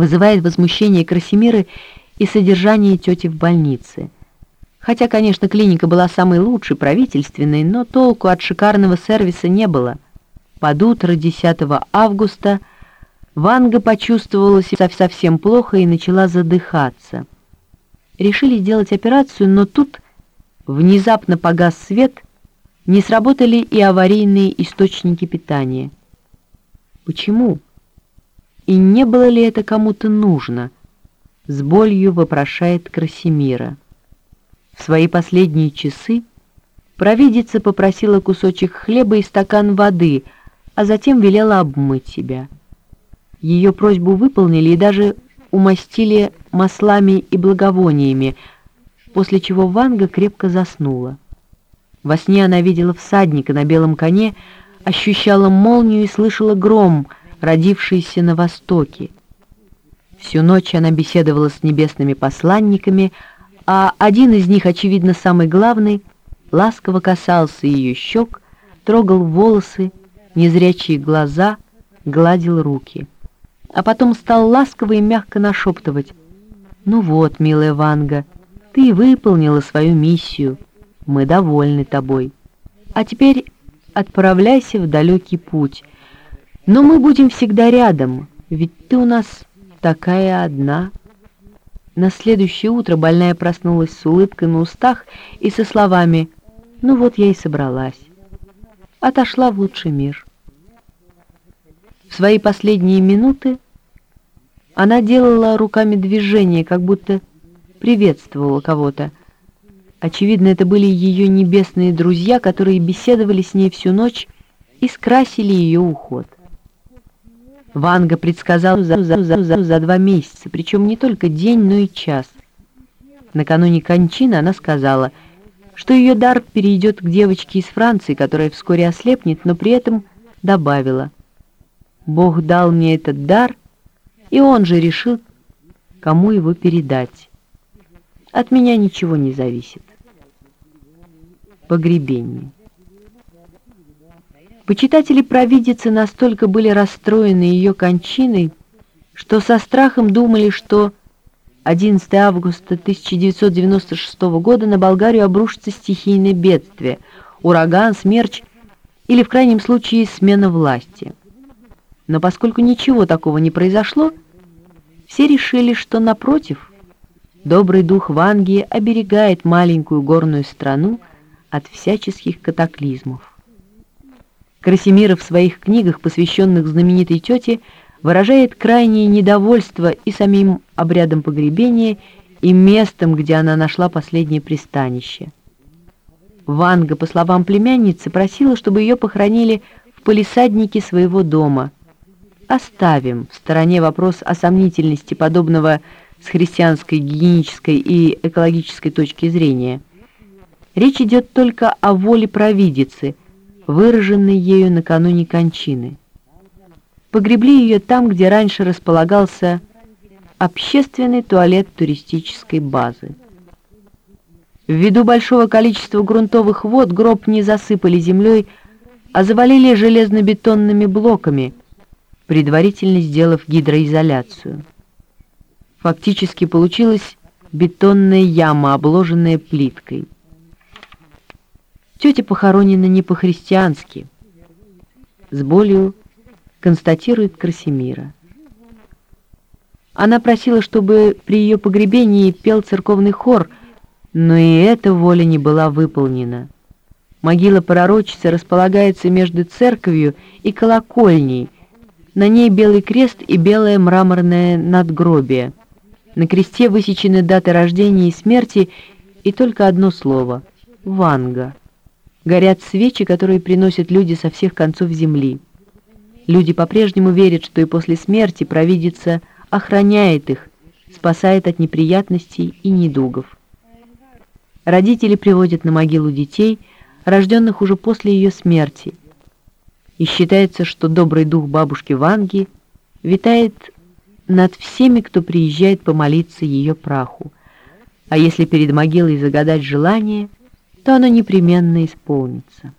вызывает возмущение Красимиры и содержание тети в больнице. Хотя, конечно, клиника была самой лучшей, правительственной, но толку от шикарного сервиса не было. Под утро 10 августа Ванга почувствовала себя совсем плохо и начала задыхаться. Решили сделать операцию, но тут внезапно погас свет, не сработали и аварийные источники питания. Почему? И не было ли это кому-то нужно? С болью вопрошает Красимира. В свои последние часы провидица попросила кусочек хлеба и стакан воды, а затем велела обмыть себя. Ее просьбу выполнили и даже умастили маслами и благовониями, после чего Ванга крепко заснула. Во сне она видела всадника на белом коне, ощущала молнию и слышала гром — родившийся на Востоке. Всю ночь она беседовала с небесными посланниками, а один из них, очевидно, самый главный, ласково касался ее щек, трогал волосы, незрячие глаза, гладил руки. А потом стал ласково и мягко нашептывать. «Ну вот, милая Ванга, ты выполнила свою миссию, мы довольны тобой. А теперь отправляйся в далекий путь, но мы будем всегда рядом, ведь ты у нас такая одна. На следующее утро больная проснулась с улыбкой на устах и со словами «Ну вот я и собралась». Отошла в лучший мир. В свои последние минуты она делала руками движение, как будто приветствовала кого-то. Очевидно, это были ее небесные друзья, которые беседовали с ней всю ночь и скрасили ее уход. Ванга предсказал за, за, за, за, за два месяца, причем не только день, но и час. Накануне кончины она сказала, что ее дар перейдет к девочке из Франции, которая вскоре ослепнет, но при этом добавила, «Бог дал мне этот дар, и он же решил, кому его передать. От меня ничего не зависит». Погребение. Почитатели провидицы настолько были расстроены ее кончиной, что со страхом думали, что 11 августа 1996 года на Болгарию обрушится стихийное бедствие, ураган, смерч или, в крайнем случае, смена власти. Но поскольку ничего такого не произошло, все решили, что, напротив, добрый дух Ванги оберегает маленькую горную страну от всяческих катаклизмов. Красимира в своих книгах, посвященных знаменитой тете, выражает крайнее недовольство и самим обрядом погребения, и местом, где она нашла последнее пристанище. Ванга, по словам племянницы, просила, чтобы ее похоронили в полисаднике своего дома. Оставим в стороне вопрос о сомнительности подобного с христианской, гигиенической и экологической точки зрения. Речь идет только о воле провидицы – выраженный ею накануне кончины. Погребли ее там, где раньше располагался общественный туалет туристической базы. Ввиду большого количества грунтовых вод гроб не засыпали землей, а завалили железнобетонными блоками, предварительно сделав гидроизоляцию. Фактически получилась бетонная яма, обложенная плиткой. Тетя похоронена не по-христиански. С болью констатирует Красимира. Она просила, чтобы при ее погребении пел церковный хор, но и эта воля не была выполнена. Могила пророчицы располагается между церковью и колокольней. На ней белый крест и белое мраморное надгробие. На кресте высечены даты рождения и смерти и только одно слово — «Ванга». Горят свечи, которые приносят люди со всех концов земли. Люди по-прежнему верят, что и после смерти провидица охраняет их, спасает от неприятностей и недугов. Родители приводят на могилу детей, рожденных уже после ее смерти. И считается, что добрый дух бабушки Ванги витает над всеми, кто приезжает помолиться ее праху. А если перед могилой загадать желание – то оно непременно исполнится.